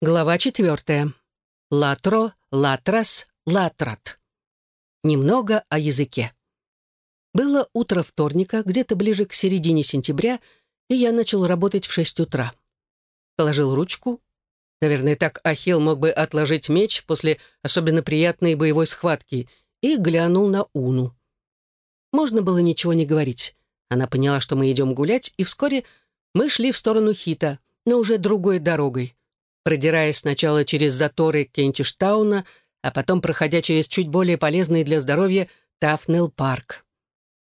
Глава четвертая. Латро, латрас, латрат. Немного о языке. Было утро вторника, где-то ближе к середине сентября, и я начал работать в шесть утра. Положил ручку. Наверное, так Ахилл мог бы отложить меч после особенно приятной боевой схватки, и глянул на Уну. Можно было ничего не говорить. Она поняла, что мы идем гулять, и вскоре мы шли в сторону Хита, но уже другой дорогой продираясь сначала через заторы Кентиштауна, а потом проходя через чуть более полезный для здоровья Тафнелл-парк.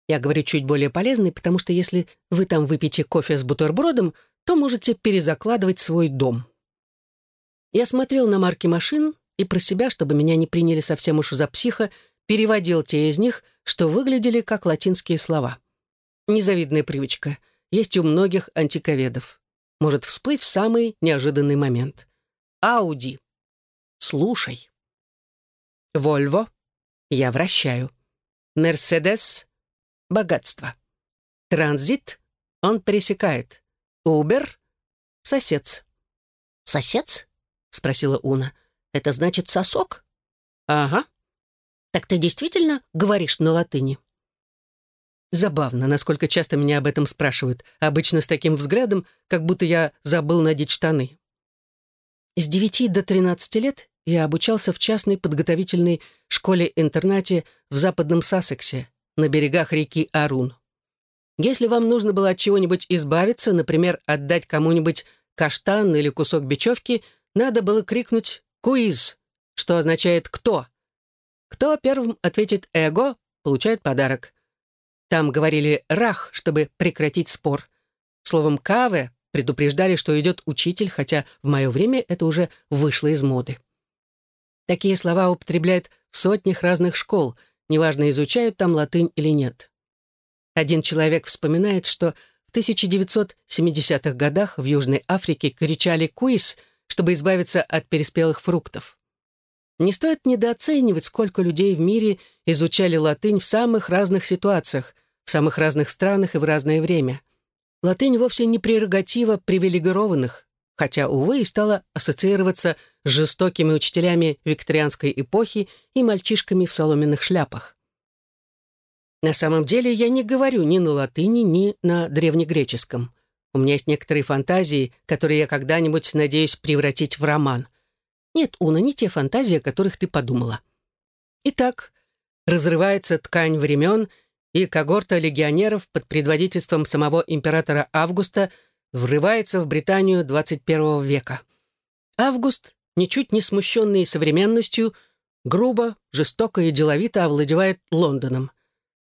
Я говорю чуть более полезный, потому что если вы там выпьете кофе с бутербродом, то можете перезакладывать свой дом. Я смотрел на марки машин и про себя, чтобы меня не приняли совсем уж за психа, переводил те из них, что выглядели как латинские слова. Незавидная привычка. Есть у многих антиковедов. Может всплыть в самый неожиданный момент. Ауди. Слушай. Вольво. Я вращаю. Мерседес. Богатство. Транзит. Он пересекает. Убер. Сосец. «Сосец?» — спросила Уна. «Это значит сосок?» Ага. «Так ты действительно говоришь на латыни?» Забавно, насколько часто меня об этом спрашивают, обычно с таким взглядом, как будто я забыл надеть штаны. С 9 до 13 лет я обучался в частной подготовительной школе-интернате в западном Сассексе, на берегах реки Арун. Если вам нужно было от чего-нибудь избавиться, например, отдать кому-нибудь каштан или кусок бечевки, надо было крикнуть «Куиз», что означает «кто». Кто первым ответит «эго», получает подарок. Там говорили «рах», чтобы прекратить спор. Словом «каве» Предупреждали, что идет учитель, хотя в мое время это уже вышло из моды. Такие слова употребляют в сотнях разных школ, неважно, изучают там латынь или нет. Один человек вспоминает, что в 1970-х годах в Южной Африке кричали «куис», чтобы избавиться от переспелых фруктов. Не стоит недооценивать, сколько людей в мире изучали латынь в самых разных ситуациях, в самых разных странах и в разное время. Латынь вовсе не прерогатива привилегированных, хотя, увы, и стала ассоциироваться с жестокими учителями викторианской эпохи и мальчишками в соломенных шляпах. На самом деле я не говорю ни на латыни, ни на древнегреческом. У меня есть некоторые фантазии, которые я когда-нибудь надеюсь превратить в роман. Нет, Уна, не те фантазии, о которых ты подумала. Итак, разрывается ткань времен — и когорта легионеров под предводительством самого императора Августа врывается в Британию 21 века. Август, ничуть не смущенный современностью, грубо, жестоко и деловито овладевает Лондоном.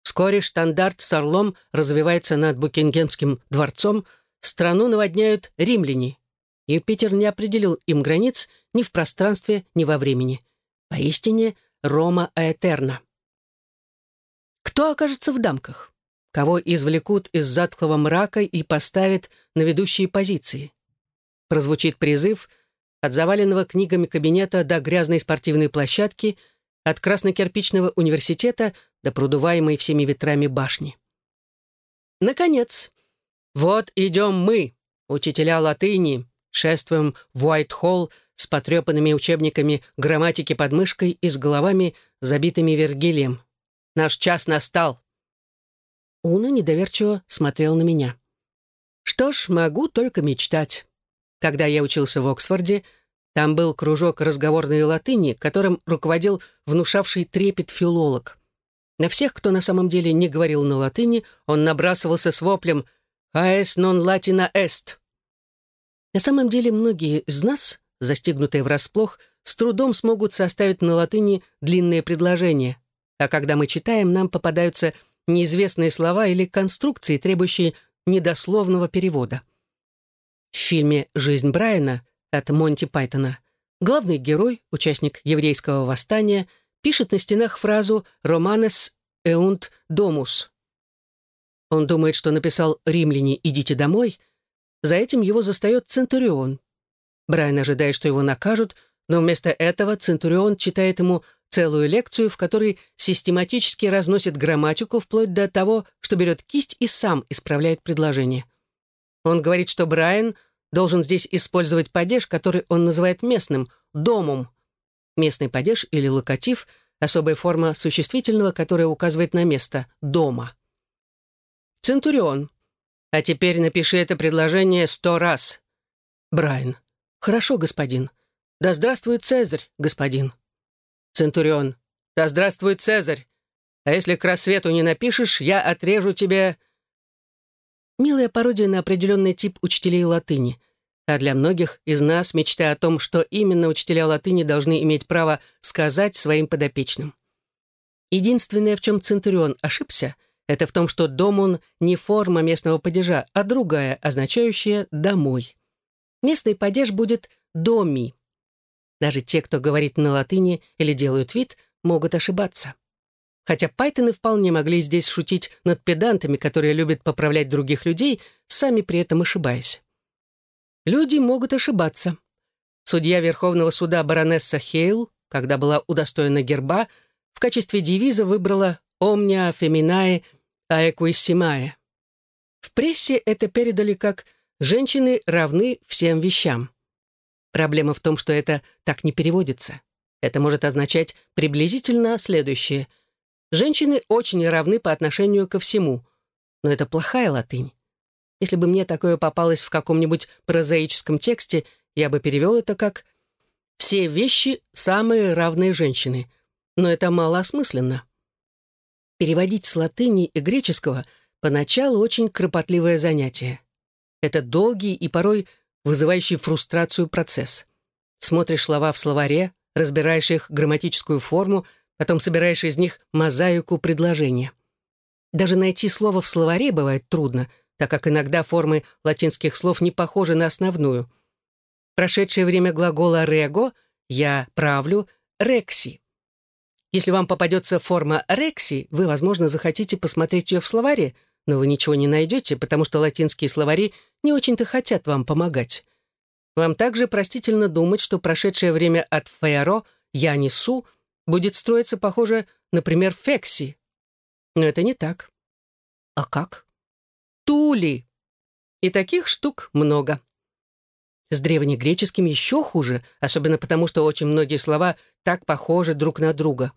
Вскоре штандарт с орлом развивается над Букингемским дворцом, страну наводняют римляне. Юпитер не определил им границ ни в пространстве, ни во времени. Поистине, Рома Аэтерна. Кто окажется в дамках? Кого извлекут из затхлого мрака и поставят на ведущие позиции? Прозвучит призыв от заваленного книгами кабинета до грязной спортивной площадки, от краснокирпичного университета до продуваемой всеми ветрами башни. Наконец, вот идем мы, учителя латыни, шествуем в Уайт-Холл с потрепанными учебниками грамматики под мышкой и с головами, забитыми Вергилием. Наш час настал». Уна недоверчиво смотрел на меня. «Что ж, могу только мечтать. Когда я учился в Оксфорде, там был кружок разговорной латыни, которым руководил внушавший трепет филолог. На всех, кто на самом деле не говорил на латыни, он набрасывался с воплем «Аэс нон латина эст». На самом деле многие из нас, застигнутые врасплох, с трудом смогут составить на латыни длинные предложения а когда мы читаем, нам попадаются неизвестные слова или конструкции, требующие недословного перевода. В фильме «Жизнь Брайана» от Монти Пайтона главный герой, участник еврейского восстания, пишет на стенах фразу «Романес эунт домус». Он думает, что написал «Римляне, идите домой», за этим его застает Центурион. Брайан ожидает, что его накажут, но вместо этого Центурион читает ему целую лекцию, в которой систематически разносит грамматику вплоть до того, что берет кисть и сам исправляет предложение. Он говорит, что Брайан должен здесь использовать падеж, который он называет местным — домом. Местный падеж или локатив — особая форма существительного, которая указывает на место — дома. Центурион. А теперь напиши это предложение сто раз. Брайан. Хорошо, господин. Да здравствует Цезарь, господин. Центурион. Да здравствует Цезарь. А если к рассвету не напишешь, я отрежу тебе... Милая пародия на определенный тип учителей латыни. А для многих из нас мечта о том, что именно учителя латыни должны иметь право сказать своим подопечным. Единственное, в чем Центурион ошибся, это в том, что дом он не форма местного падежа, а другая, означающая «домой». Местный падеж будет «доми». Даже те, кто говорит на латыни или делают вид, могут ошибаться. Хотя Пайтоны вполне могли здесь шутить над педантами, которые любят поправлять других людей, сами при этом ошибаясь. Люди могут ошибаться. Судья Верховного суда баронесса Хейл, когда была удостоена герба, в качестве девиза выбрала «Omnia feminae aequissimae». В прессе это передали как «женщины равны всем вещам». Проблема в том, что это так не переводится. Это может означать приблизительно следующее – Женщины очень равны по отношению ко всему. Но это плохая латынь. Если бы мне такое попалось в каком-нибудь прозаическом тексте, я бы перевел это как «все вещи самые равные женщины». Но это малоосмысленно. Переводить с латыни и греческого поначалу очень кропотливое занятие. Это долгий и порой вызывающий фрустрацию процесс. Смотришь слова в словаре, разбираешь их грамматическую форму, потом собираешь из них мозаику предложения. Даже найти слово в словаре бывает трудно, так как иногда формы латинских слов не похожи на основную. Прошедшее время глагола «рего» «я правлю» «рекси». Если вам попадется форма «рекси», вы, возможно, захотите посмотреть ее в словаре, но вы ничего не найдете, потому что латинские словари не очень-то хотят вам помогать. Вам также простительно думать, что прошедшее время от «феаро» «я несу» будет строиться, похоже, например, Фекси. Но это не так. А как? Тули. И таких штук много. С древнегреческим еще хуже, особенно потому, что очень многие слова так похожи друг на друга.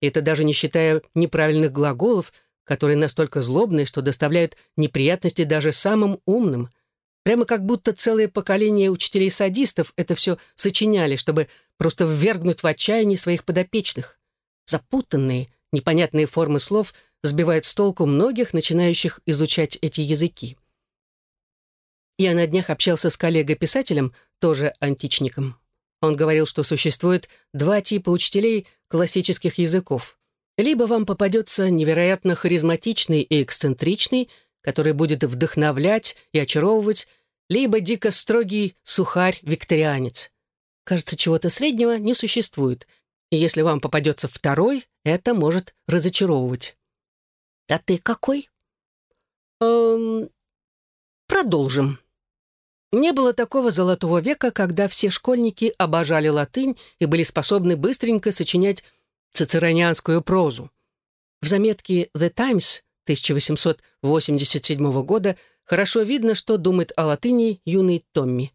И это даже не считая неправильных глаголов, которые настолько злобные, что доставляют неприятности даже самым умным. Прямо как будто целое поколение учителей-садистов это все сочиняли, чтобы просто ввергнуть в отчаяние своих подопечных. Запутанные, непонятные формы слов сбивают с толку многих, начинающих изучать эти языки. Я на днях общался с коллегой-писателем, тоже античником. Он говорил, что существует два типа учителей классических языков. Либо вам попадется невероятно харизматичный и эксцентричный, который будет вдохновлять и очаровывать, либо дико строгий сухарь-викторианец. Кажется, чего-то среднего не существует. И если вам попадется второй, это может разочаровывать. А ты какой? Эм, продолжим. Не было такого золотого века, когда все школьники обожали латынь и были способны быстренько сочинять цицеронианскую прозу. В заметке «The Times» 1887 года хорошо видно, что думает о латыни юный Томми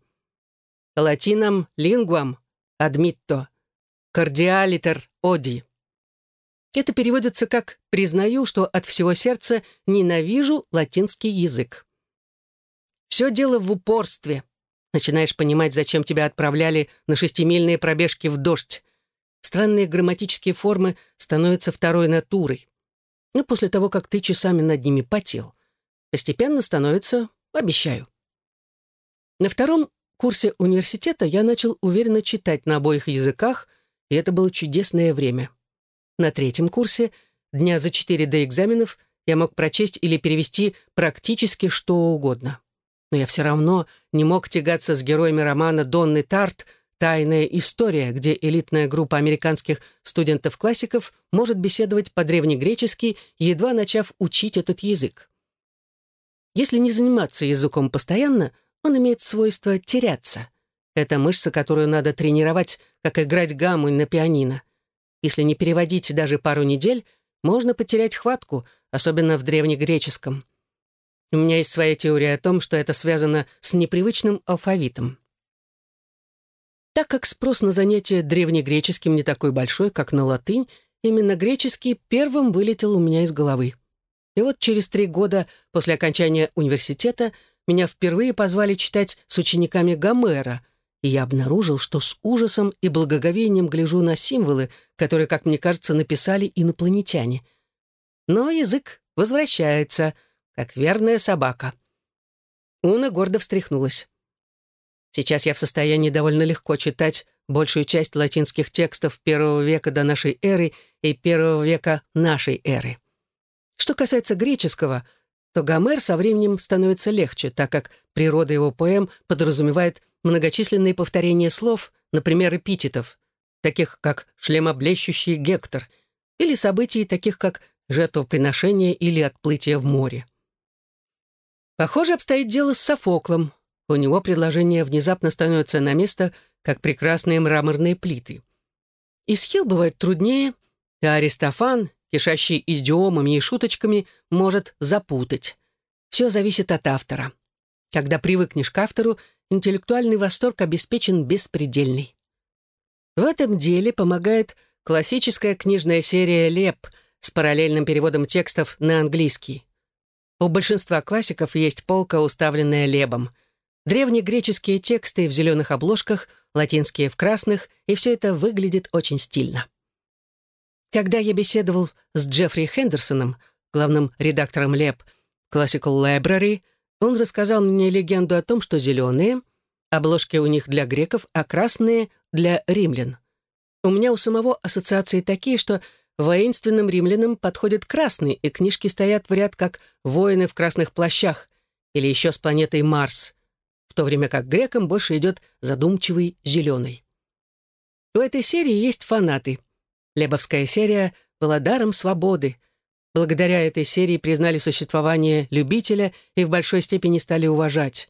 латинам лингвам адмитто, кардиалитер оди. Это переводится как «признаю, что от всего сердца ненавижу латинский язык». Все дело в упорстве. Начинаешь понимать, зачем тебя отправляли на шестимильные пробежки в дождь. Странные грамматические формы становятся второй натурой. Но после того, как ты часами над ними потел, постепенно становится, обещаю. На втором курсе университета я начал уверенно читать на обоих языках, и это было чудесное время. На третьем курсе, дня за четыре до экзаменов, я мог прочесть или перевести практически что угодно. Но я все равно не мог тягаться с героями романа Донны Тарт «Тайная история», где элитная группа американских студентов-классиков может беседовать по-древнегречески, едва начав учить этот язык. Если не заниматься языком постоянно — он имеет свойство теряться. Это мышца, которую надо тренировать, как играть гамму на пианино. Если не переводить даже пару недель, можно потерять хватку, особенно в древнегреческом. У меня есть своя теория о том, что это связано с непривычным алфавитом. Так как спрос на занятие древнегреческим не такой большой, как на латынь, именно греческий первым вылетел у меня из головы. И вот через три года после окончания университета меня впервые позвали читать с учениками Гомера, и я обнаружил, что с ужасом и благоговением гляжу на символы, которые, как мне кажется, написали инопланетяне. Но язык возвращается, как верная собака. Уна гордо встряхнулась. Сейчас я в состоянии довольно легко читать большую часть латинских текстов первого века до нашей эры и первого века нашей эры. Что касается греческого, то Гомер со временем становится легче, так как природа его поэм подразумевает многочисленные повторения слов, например, эпитетов, таких как шлемоблещущий Гектор, или событий, таких как жертвоприношение или отплытие в море. Похоже обстоит дело с Софоклом. У него предложение внезапно становится на место, как прекрасные мраморные плиты. Исхил бывает труднее, а Аристофан, кишащий идиомами и шуточками, может запутать. Все зависит от автора. Когда привыкнешь к автору, интеллектуальный восторг обеспечен беспредельный. В этом деле помогает классическая книжная серия «Леп» с параллельным переводом текстов на английский. У большинства классиков есть полка, уставленная Лебом. Древнегреческие тексты в зеленых обложках, латинские в красных, и все это выглядит очень стильно. Когда я беседовал с Джеффри Хендерсоном, главным редактором Леп Classical Library, он рассказал мне легенду о том, что зеленые — обложки у них для греков, а красные — для римлян. У меня у самого ассоциации такие, что воинственным римлянам подходят красные, и книжки стоят в ряд, как воины в красных плащах, или еще с планетой Марс, то время как грекам больше идет задумчивый зеленый. У этой серии есть фанаты. Лебовская серия была даром свободы — Благодаря этой серии признали существование любителя и в большой степени стали уважать.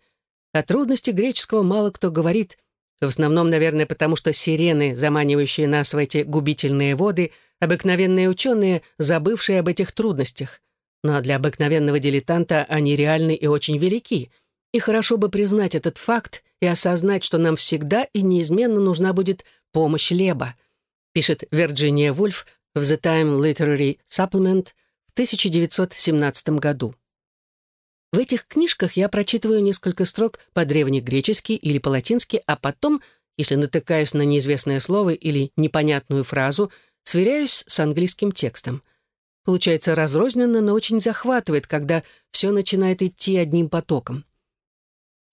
О трудности греческого мало кто говорит, в основном, наверное, потому что сирены, заманивающие нас в эти губительные воды, обыкновенные ученые, забывшие об этих трудностях. Но для обыкновенного дилетанта они реальны и очень велики. И хорошо бы признать этот факт и осознать, что нам всегда и неизменно нужна будет помощь Леба, пишет Вирджиния Вульф в The Time Literary Supplement – 1917 году. В этих книжках я прочитываю несколько строк по-древнегречески или по-латински, а потом, если натыкаюсь на неизвестное слово или непонятную фразу, сверяюсь с английским текстом. Получается разрозненно, но очень захватывает, когда все начинает идти одним потоком.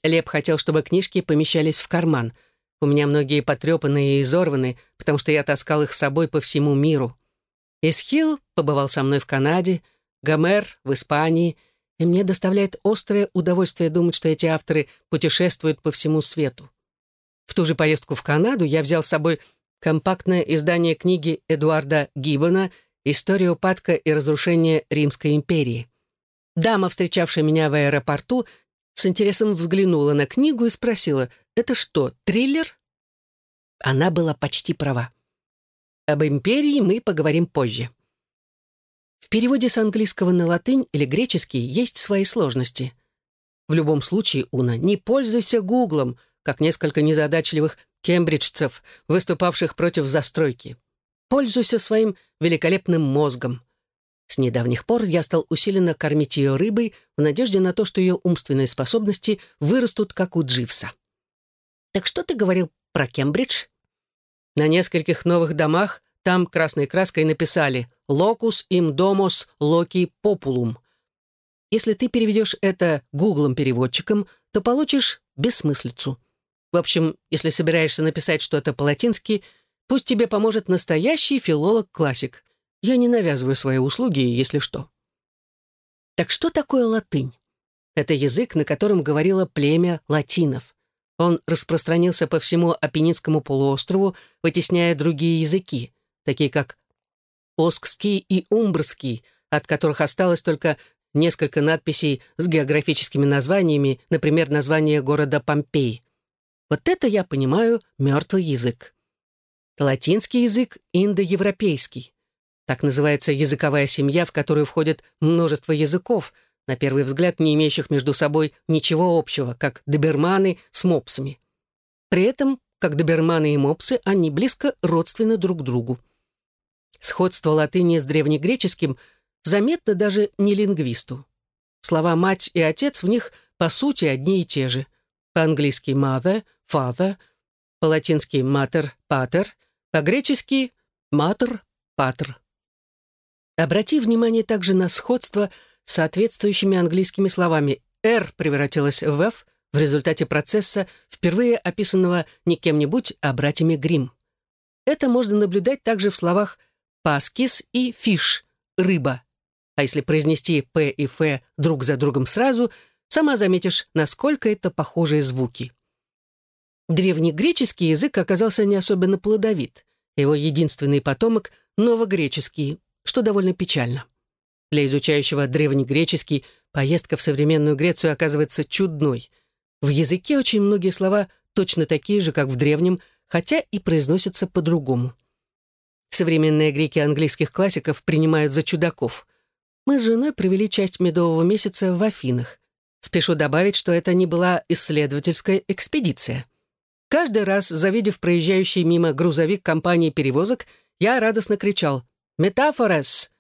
Леп хотел, чтобы книжки помещались в карман. У меня многие потрепанные и изорваны, потому что я таскал их с собой по всему миру. Исхил побывал со мной в Канаде, Гомер в Испании, и мне доставляет острое удовольствие думать, что эти авторы путешествуют по всему свету. В ту же поездку в Канаду я взял с собой компактное издание книги Эдуарда Гиббона «История упадка и разрушения Римской империи». Дама, встречавшая меня в аэропорту, с интересом взглянула на книгу и спросила, «Это что, триллер?» Она была почти права. Об империи мы поговорим позже. В переводе с английского на латынь или греческий есть свои сложности. В любом случае, Уна, не пользуйся Гуглом, как несколько незадачливых кембриджцев, выступавших против застройки. Пользуйся своим великолепным мозгом. С недавних пор я стал усиленно кормить ее рыбой в надежде на то, что ее умственные способности вырастут, как у Дживса. Так что ты говорил про Кембридж? На нескольких новых домах там красной краской написали «Locus im domos loci populum». Если ты переведешь это гуглом-переводчиком, то получишь бессмыслицу. В общем, если собираешься написать что-то по-латински, пусть тебе поможет настоящий филолог-классик. Я не навязываю свои услуги, если что. Так что такое латынь? Это язык, на котором говорило племя латинов. Он распространился по всему Апеннинскому полуострову, вытесняя другие языки, такие как Оскский и Умбрский, от которых осталось только несколько надписей с географическими названиями, например, название города Помпей. Вот это я понимаю мертвый язык. Латинский язык — индоевропейский. Так называется языковая семья, в которую входит множество языков, на первый взгляд не имеющих между собой ничего общего, как доберманы с мопсами. При этом, как доберманы и мопсы, они близко родственны друг другу. Сходство латыни с древнегреческим заметно даже не лингвисту. Слова «мать» и «отец» в них по сути одни и те же. По-английски «mother», «father», по-латински «mater», «pater», по-гречески «mater», «pater». Обрати внимание также на сходство с соответствующими английскими словами. «R» превратилась в «F» в результате процесса, впервые описанного не кем-нибудь, а братьями Грим. Это можно наблюдать также в словах «паскис» и «фиш» — «рыба». А если произнести «п» и «ф» друг за другом сразу, сама заметишь, насколько это похожие звуки. Древнегреческий язык оказался не особенно плодовит. Его единственный потомок — новогреческий, что довольно печально. Для изучающего древнегреческий поездка в современную Грецию оказывается чудной. В языке очень многие слова точно такие же, как в древнем, хотя и произносятся по-другому. Современные греки английских классиков принимают за чудаков. Мы с женой провели часть медового месяца в Афинах. Спешу добавить, что это не была исследовательская экспедиция. Каждый раз, завидев проезжающий мимо грузовик компании перевозок, я радостно кричал «Метафорес!»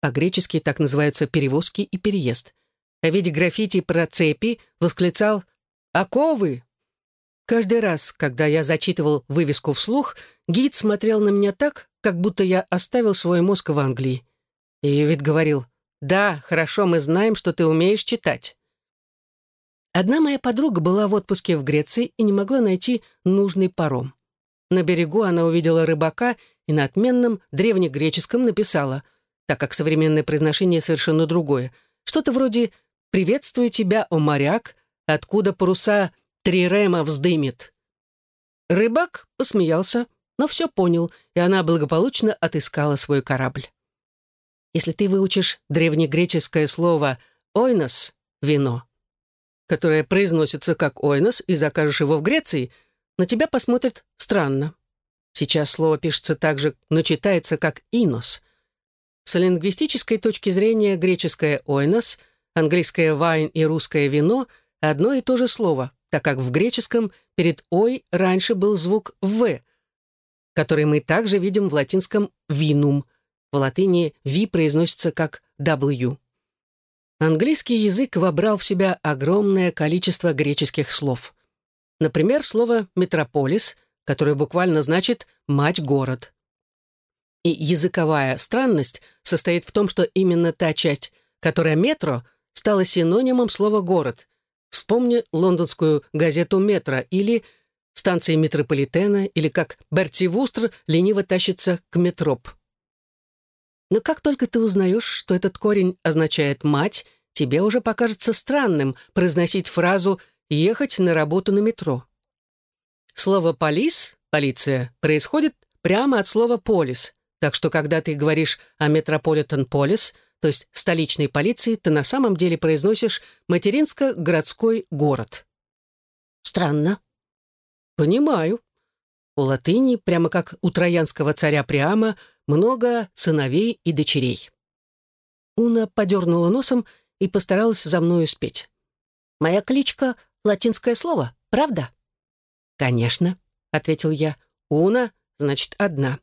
По-гречески так называются перевозки и переезд. А в виде граффити про цепи восклицал «Оковы!». Каждый раз, когда я зачитывал вывеску вслух, гид смотрел на меня так, как будто я оставил свой мозг в Англии. И вид говорил «Да, хорошо, мы знаем, что ты умеешь читать». Одна моя подруга была в отпуске в Греции и не могла найти нужный паром. На берегу она увидела рыбака и на отменном древнегреческом написала, так как современное произношение совершенно другое, что-то вроде «Приветствую тебя, о моряк, откуда паруса Трирема вздымет». Рыбак посмеялся, но все понял, и она благополучно отыскала свой корабль. Если ты выучишь древнегреческое слово «ойнос» — «вино», которое произносится как «ойнос», и закажешь его в Греции, на тебя посмотрят странно. Сейчас слово пишется так же, но читается как «инос». С лингвистической точки зрения греческое «ойнос», английское «вайн» и русское «вино» — одно и то же слово, так как в греческом перед «ой» раньше был звук «в», который мы также видим в латинском «винум». В латыни «ви» произносится как «w». Английский язык вобрал в себя огромное количество греческих слов. Например, слово «метрополис», которое буквально значит «мать-город». И языковая странность состоит в том, что именно та часть, которая метро, стала синонимом слова «город». Вспомни лондонскую газету «Метро» или станции метрополитена, или как Берти Вустр лениво тащится к метроп. Но как только ты узнаешь, что этот корень означает «мать», тебе уже покажется странным произносить фразу «ехать на работу на метро». Слово «полис» — «полиция» происходит прямо от слова «полис», так что когда ты говоришь о Метрополитен Полис, то есть столичной полиции, ты на самом деле произносишь материнско-городской город. Странно. Понимаю. У латыни, прямо как у троянского царя Приама, много сыновей и дочерей. Уна подернула носом и постаралась за мною спеть. «Моя кличка — латинское слово, правда?» «Конечно», — ответил я. «Уна» значит «одна».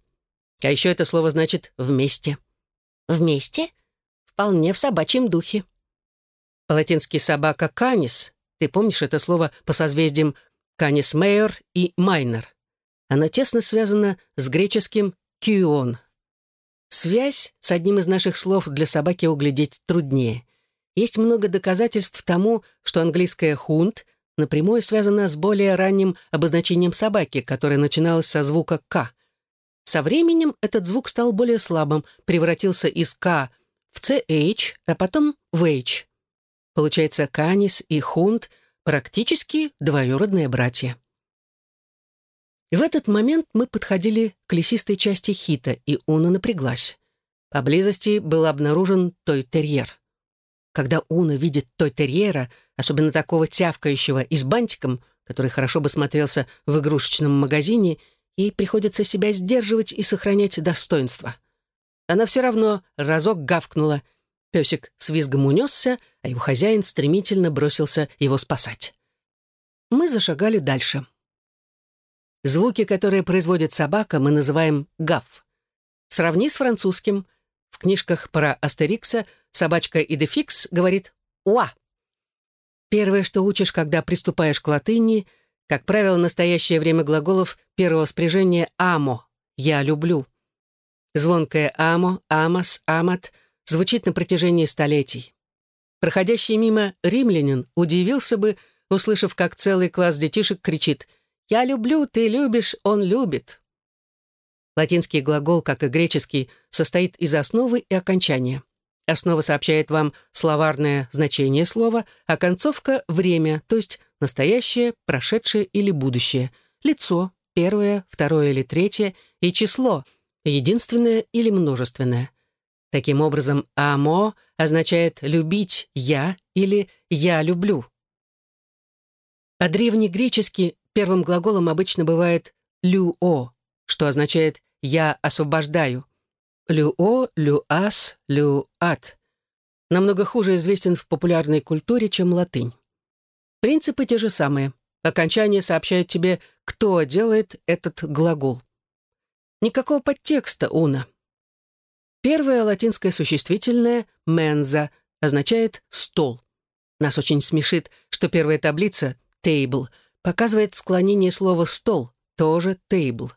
А еще это слово значит «вместе». «Вместе?» Вполне в собачьем духе. По-латински собака «канис». Ты помнишь это слово по созвездиям «канис мейор» и «майнер». Оно тесно связано с греческим «кион». Связь с одним из наших слов для собаки углядеть труднее. Есть много доказательств тому, что английское «хунт» напрямую связано с более ранним обозначением собаки, которое начиналось со звука «к». Со временем этот звук стал более слабым, превратился из «к» в «ch», а потом в «h». Получается, «канис» и «хунт» практически двоюродные братья. В этот момент мы подходили к лесистой части хита, и Уна напряглась. Поблизости был обнаружен той-терьер. Когда Уна видит той-терьера, особенно такого тявкающего и с бантиком, который хорошо бы смотрелся в игрушечном магазине, Ей приходится себя сдерживать и сохранять достоинство. Она все равно разок гавкнула. Песик с визгом унесся, а его хозяин стремительно бросился его спасать. Мы зашагали дальше. Звуки, которые производит собака, мы называем гав. Сравни с французским. В книжках про Астерикса собачка Идефикс говорит «уа». Первое, что учишь, когда приступаешь к латыни, как правило, настоящее время глаголов первого спряжения «амо» — «я люблю». Звонкое «амо», «амос», «амат» звучит на протяжении столетий. Проходящий мимо римлянин удивился бы, услышав, как целый класс детишек кричит «Я люблю, ты любишь, он любит». Латинский глагол, как и греческий, состоит из основы и окончания. Основа сообщает вам словарное значение слова, а концовка — время, то есть настоящее, прошедшее или будущее, лицо, первое, второе или третье, и число, единственное или множественное. Таким образом, «амо» означает «любить я» или «я люблю». А древнегреческий первым глаголом обычно бывает «люо», что означает «я освобождаю». «Люо», «люас», «люат» намного хуже известен в популярной культуре, чем латынь. Принципы те же самые. Окончания сообщают тебе, кто делает этот глагол. Никакого подтекста, Уна. Первое латинское существительное «менза» означает «стол». Нас очень смешит, что первая таблица «table» показывает склонение слова «стол», тоже «table».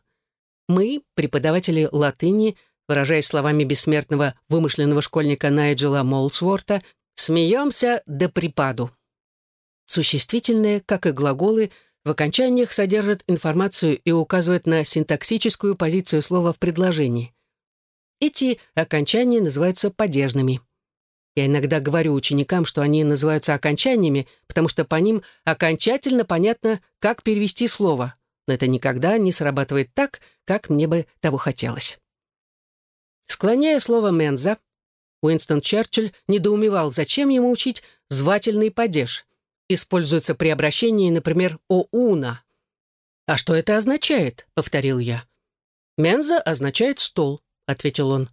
Мы, преподаватели латыни, выражаясь словами бессмертного вымышленного школьника Найджела Молсворта, смеемся до припаду. Существительные, как и глаголы, в окончаниях содержат информацию и указывают на синтаксическую позицию слова в предложении. Эти окончания называются падежными. Я иногда говорю ученикам, что они называются окончаниями, потому что по ним окончательно понятно, как перевести слово, но это никогда не срабатывает так, как мне бы того хотелось. Склоняя слово «менза», Уинстон Черчилль недоумевал, зачем ему учить звательный падеж. Используется при обращении, например, «о уна». «А что это означает?» — повторил я. «Менза» означает «стол», — ответил он.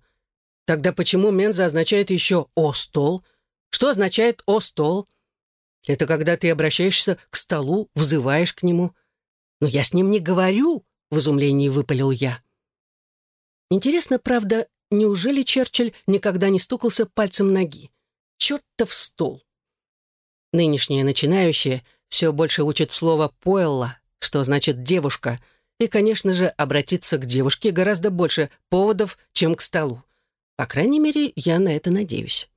«Тогда почему менза означает еще «о стол»? Что означает «о стол»?» «Это когда ты обращаешься к столу, взываешь к нему». «Но я с ним не говорю», — в изумлении выпалил я. Интересно, правда, неужели Черчилль никогда не стукался пальцем ноги? Чертов стол! Нынешние начинающие все больше учат слово «поэлла», что значит «девушка», и, конечно же, обратиться к девушке гораздо больше поводов, чем к столу. По крайней мере, я на это надеюсь.